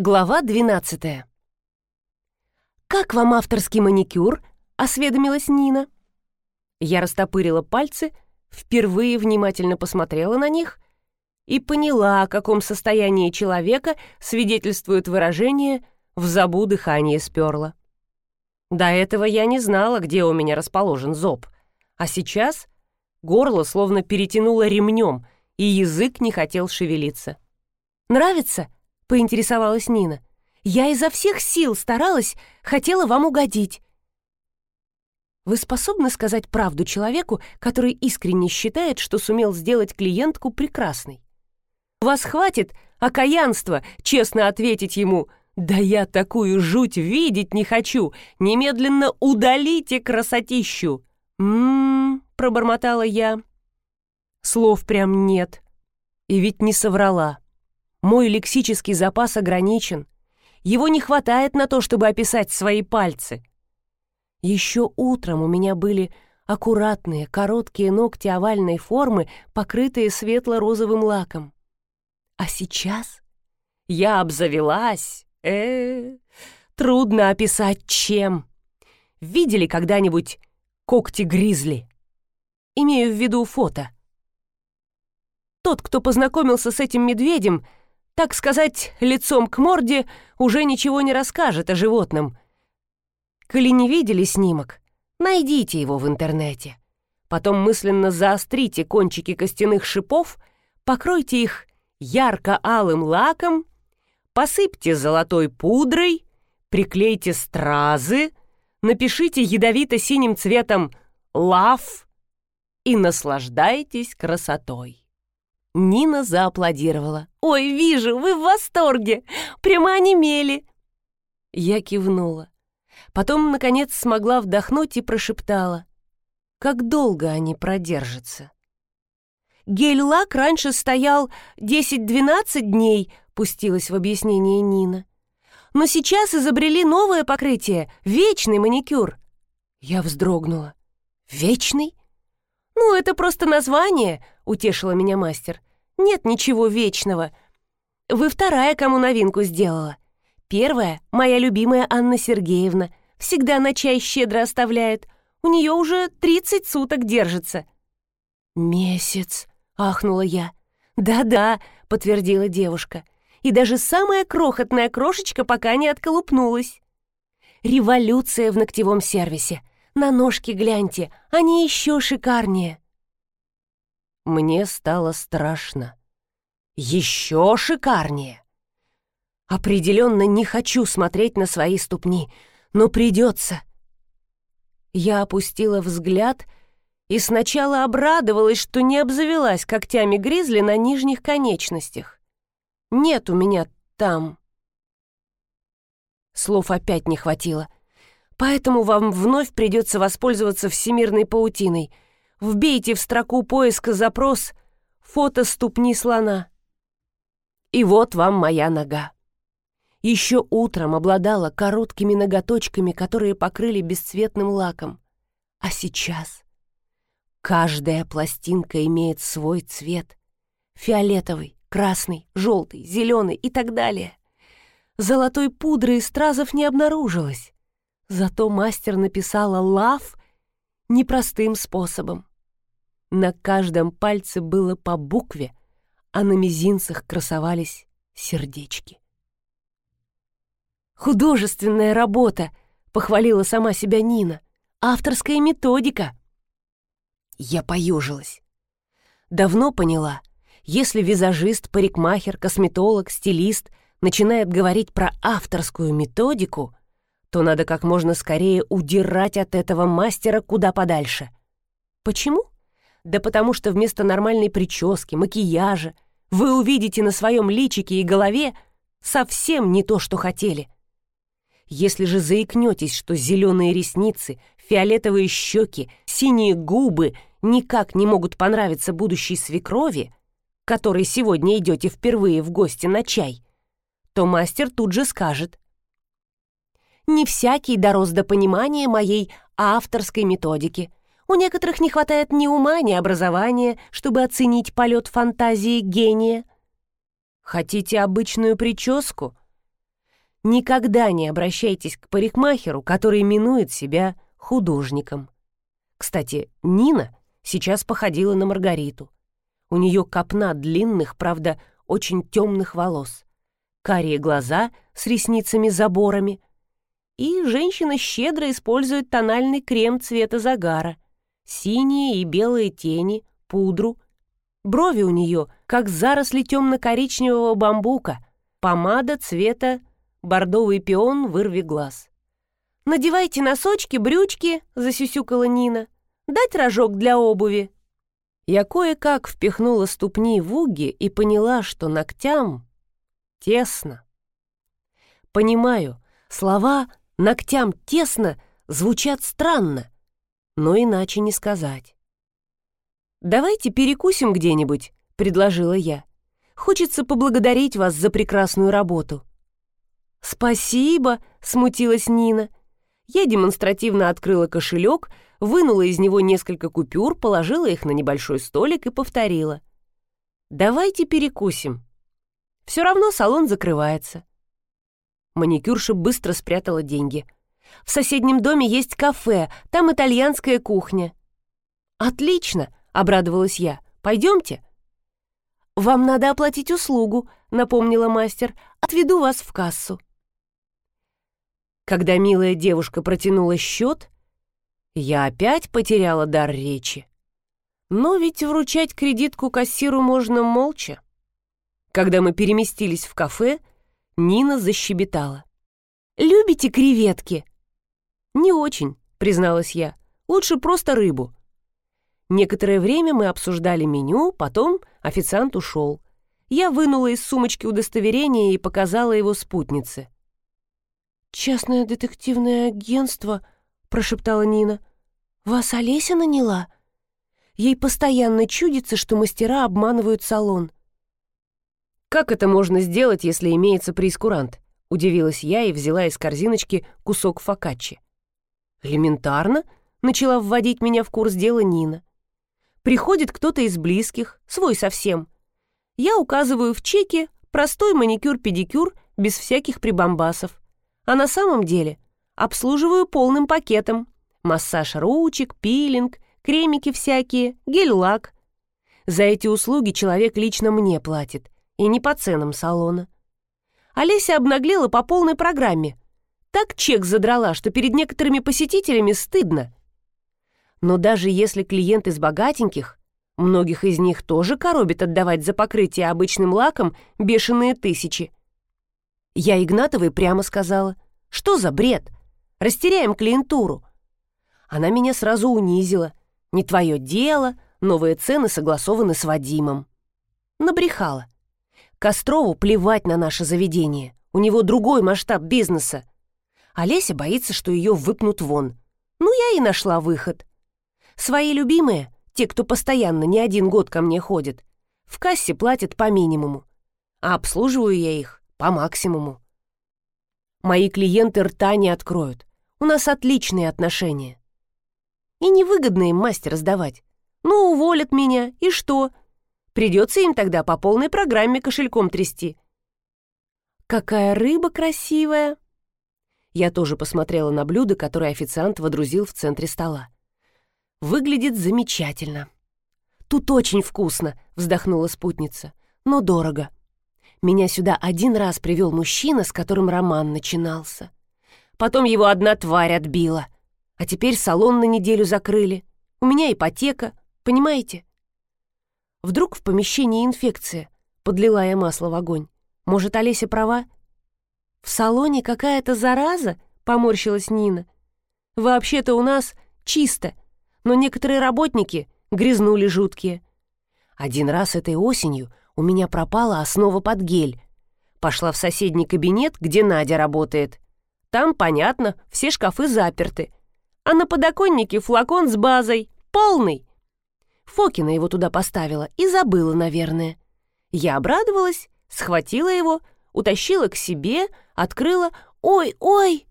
Глава 12. «Как вам авторский маникюр?» — осведомилась Нина. Я растопырила пальцы, впервые внимательно посмотрела на них и поняла, о каком состоянии человека свидетельствует выражение «в забу дыхание сперло». До этого я не знала, где у меня расположен зоб, а сейчас горло словно перетянуло ремнем, и язык не хотел шевелиться. «Нравится?» Поинтересовалась Нина. «Я изо всех сил старалась, хотела вам угодить». Вы способны сказать правду человеку, который искренне считает, что сумел сделать клиентку прекрасной? Вас хватит окаянства честно ответить ему «Да я такую жуть видеть не хочу! Немедленно удалите красотищу!» «М-м-м», пробормотала я. Слов прям нет. И ведь не соврала. Мой лексический запас ограничен. Его не хватает на то, чтобы описать свои пальцы. Еще утром у меня были аккуратные, короткие ногти овальной формы, покрытые светло-розовым лаком. А сейчас я обзавелась. Э, -э, -э трудно описать чем. Видели когда-нибудь когти гризли? Имею в виду фото. Тот, кто познакомился с этим медведем, так сказать, лицом к морде, уже ничего не расскажет о животном. Коли не видели снимок, найдите его в интернете. Потом мысленно заострите кончики костяных шипов, покройте их ярко-алым лаком, посыпьте золотой пудрой, приклейте стразы, напишите ядовито-синим цветом «Лав» и наслаждайтесь красотой. Нина зааплодировала. «Ой, вижу, вы в восторге! Прямо онемели!» Я кивнула. Потом, наконец, смогла вдохнуть и прошептала. «Как долго они продержатся?» «Гель-лак раньше стоял 10-12 дней», — пустилась в объяснение Нина. «Но сейчас изобрели новое покрытие — вечный маникюр». Я вздрогнула. «Вечный?» «Ну, это просто название», — утешила меня мастер. Нет ничего вечного. Вы вторая, кому новинку сделала. Первая — моя любимая Анна Сергеевна. Всегда на чай щедро оставляет. У нее уже тридцать суток держится». «Месяц», — ахнула я. «Да-да», — подтвердила девушка. «И даже самая крохотная крошечка пока не отколупнулась». «Революция в ногтевом сервисе. На ножки гляньте, они еще шикарнее». Мне стало страшно. Еще шикарнее. Определенно не хочу смотреть на свои ступни, но придется. Я опустила взгляд и сначала обрадовалась, что не обзавелась когтями гризли на нижних конечностях. Нет у меня там. Слов опять не хватило. Поэтому вам вновь придется воспользоваться всемирной паутиной — вбейте в строку поиска запрос «фото ступни слона». И вот вам моя нога. Еще утром обладала короткими ноготочками, которые покрыли бесцветным лаком. А сейчас каждая пластинка имеет свой цвет. Фиолетовый, красный, желтый, зеленый и так далее. Золотой пудры и стразов не обнаружилось. Зато мастер написала «лав» непростым способом. На каждом пальце было по букве, а на мизинцах красовались сердечки. «Художественная работа!» — похвалила сама себя Нина. «Авторская методика!» Я поежилась. Давно поняла, если визажист, парикмахер, косметолог, стилист начинает говорить про авторскую методику, то надо как можно скорее удирать от этого мастера куда подальше. Почему? Да потому что вместо нормальной прически, макияжа вы увидите на своем личике и голове совсем не то, что хотели. Если же заикнетесь, что зеленые ресницы, фиолетовые щеки, синие губы никак не могут понравиться будущей свекрови, которой сегодня идете впервые в гости на чай, то мастер тут же скажет. «Не всякий дорос до понимания моей авторской методики. У некоторых не хватает ни ума, ни образования, чтобы оценить полет фантазии гения. Хотите обычную прическу? никогда не обращайтесь к парикмахеру, который именует себя художником. Кстати, Нина сейчас походила на Маргариту. У нее копна длинных, правда, очень темных волос, карие глаза с ресницами-заборами, и женщина щедро использует тональный крем цвета загара, синие и белые тени, пудру. Брови у нее, как заросли темно-коричневого бамбука, помада цвета бордовый пион вырви глаз. «Надевайте носочки, брючки», — засюсюкала Нина. «Дать рожок для обуви». Я кое-как впихнула ступни в уги и поняла, что ногтям тесно. Понимаю, слова «ногтям тесно» звучат странно, но иначе не сказать. «Давайте перекусим где-нибудь», — предложила я. «Хочется поблагодарить вас за прекрасную работу». «Спасибо», — смутилась Нина. Я демонстративно открыла кошелек, вынула из него несколько купюр, положила их на небольшой столик и повторила. «Давайте перекусим. Все равно салон закрывается». Маникюрша быстро спрятала деньги. «В соседнем доме есть кафе, там итальянская кухня». «Отлично!» — обрадовалась я. «Пойдемте?» «Вам надо оплатить услугу», — напомнила мастер. «Отведу вас в кассу». Когда милая девушка протянула счет, я опять потеряла дар речи. Но ведь вручать кредитку кассиру можно молча. Когда мы переместились в кафе, Нина защебетала. «Любите креветки?» «Не очень», — призналась я. «Лучше просто рыбу». Некоторое время мы обсуждали меню, потом официант ушел. Я вынула из сумочки удостоверение и показала его спутнице. «Частное детективное агентство», — прошептала Нина. «Вас Олеся наняла?» Ей постоянно чудится, что мастера обманывают салон. «Как это можно сделать, если имеется прейскурант?» — удивилась я и взяла из корзиночки кусок фокаччи. «Элементарно», — начала вводить меня в курс дела Нина. «Приходит кто-то из близких, свой совсем. Я указываю в чеке простой маникюр-педикюр без всяких прибамбасов а на самом деле обслуживаю полным пакетом. Массаж ручек, пилинг, кремики всякие, гель-лак. За эти услуги человек лично мне платит, и не по ценам салона. Олеся обнаглела по полной программе. Так чек задрала, что перед некоторыми посетителями стыдно. Но даже если клиент из богатеньких, многих из них тоже коробит отдавать за покрытие обычным лаком бешеные тысячи. Я Игнатовой прямо сказала, что за бред? Растеряем клиентуру. Она меня сразу унизила. Не твое дело, новые цены согласованы с Вадимом. Набрехала. Кострову плевать на наше заведение. У него другой масштаб бизнеса. Олеся боится, что ее выпнут вон. Ну, я и нашла выход. Свои любимые, те, кто постоянно не один год ко мне ходит, в кассе платят по минимуму, а обслуживаю я их по максимуму. Мои клиенты рта не откроют. У нас отличные отношения. И невыгодно им мастер сдавать. Ну, уволят меня, и что? Придется им тогда по полной программе кошельком трясти. Какая рыба красивая! Я тоже посмотрела на блюдо, которое официант водрузил в центре стола. Выглядит замечательно. Тут очень вкусно, вздохнула спутница, но дорого. Меня сюда один раз привел мужчина, с которым роман начинался. Потом его одна тварь отбила. А теперь салон на неделю закрыли. У меня ипотека, понимаете? Вдруг в помещении инфекция. Подлила я масло в огонь. Может, Олеся права? В салоне какая-то зараза? Поморщилась Нина. Вообще-то у нас чисто, но некоторые работники грязнули жуткие. Один раз этой осенью у меня пропала основа под гель. Пошла в соседний кабинет, где Надя работает. Там, понятно, все шкафы заперты. А на подоконнике флакон с базой. Полный. Фокина его туда поставила и забыла, наверное. Я обрадовалась, схватила его, утащила к себе, открыла. «Ой, ой!»